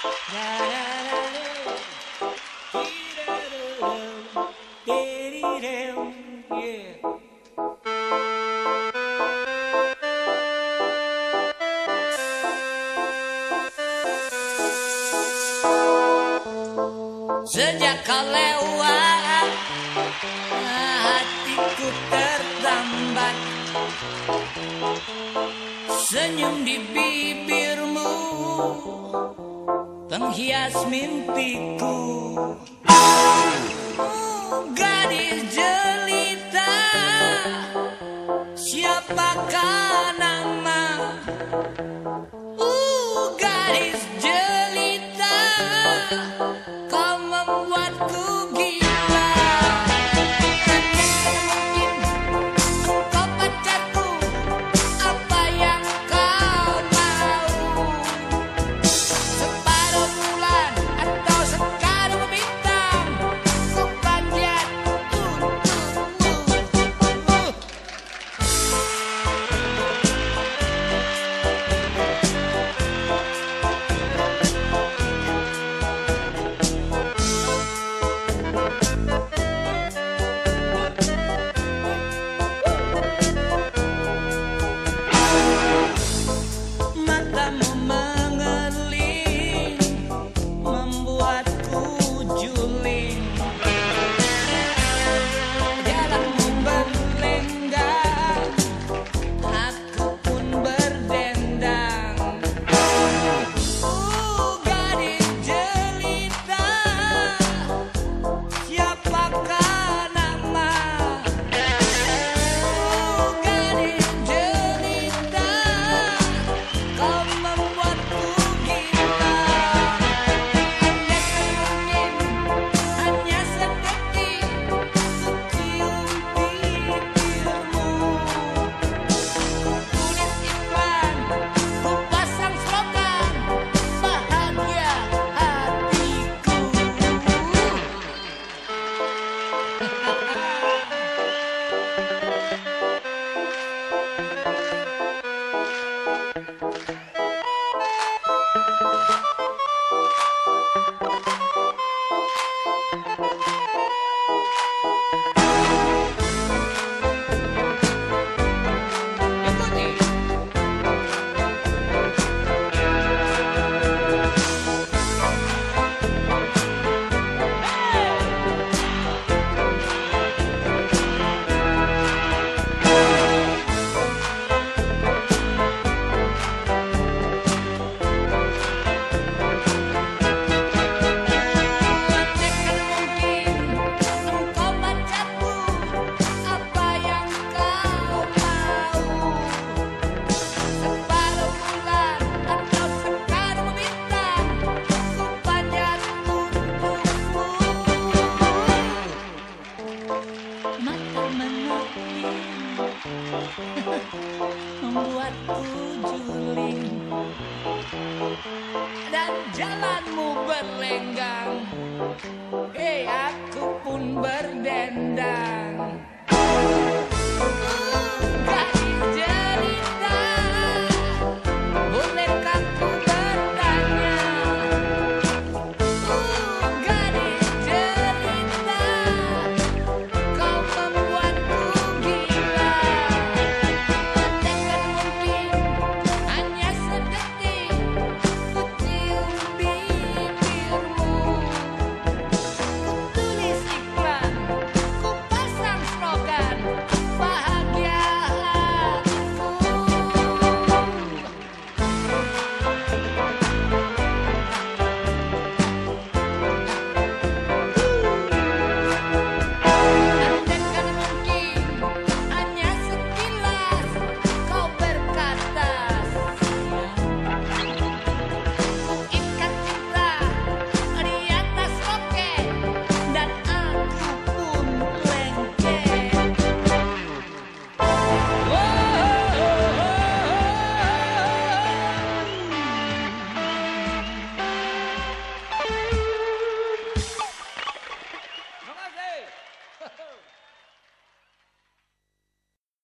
Sejak kau lewat Hatiku tertambat Senyum di bibirmu Penghias mimpiku. Gadis jelita Siapakah nama mengerti Membuatku juling Dan jalanmu berlenggang. Eh aku pun berdendang.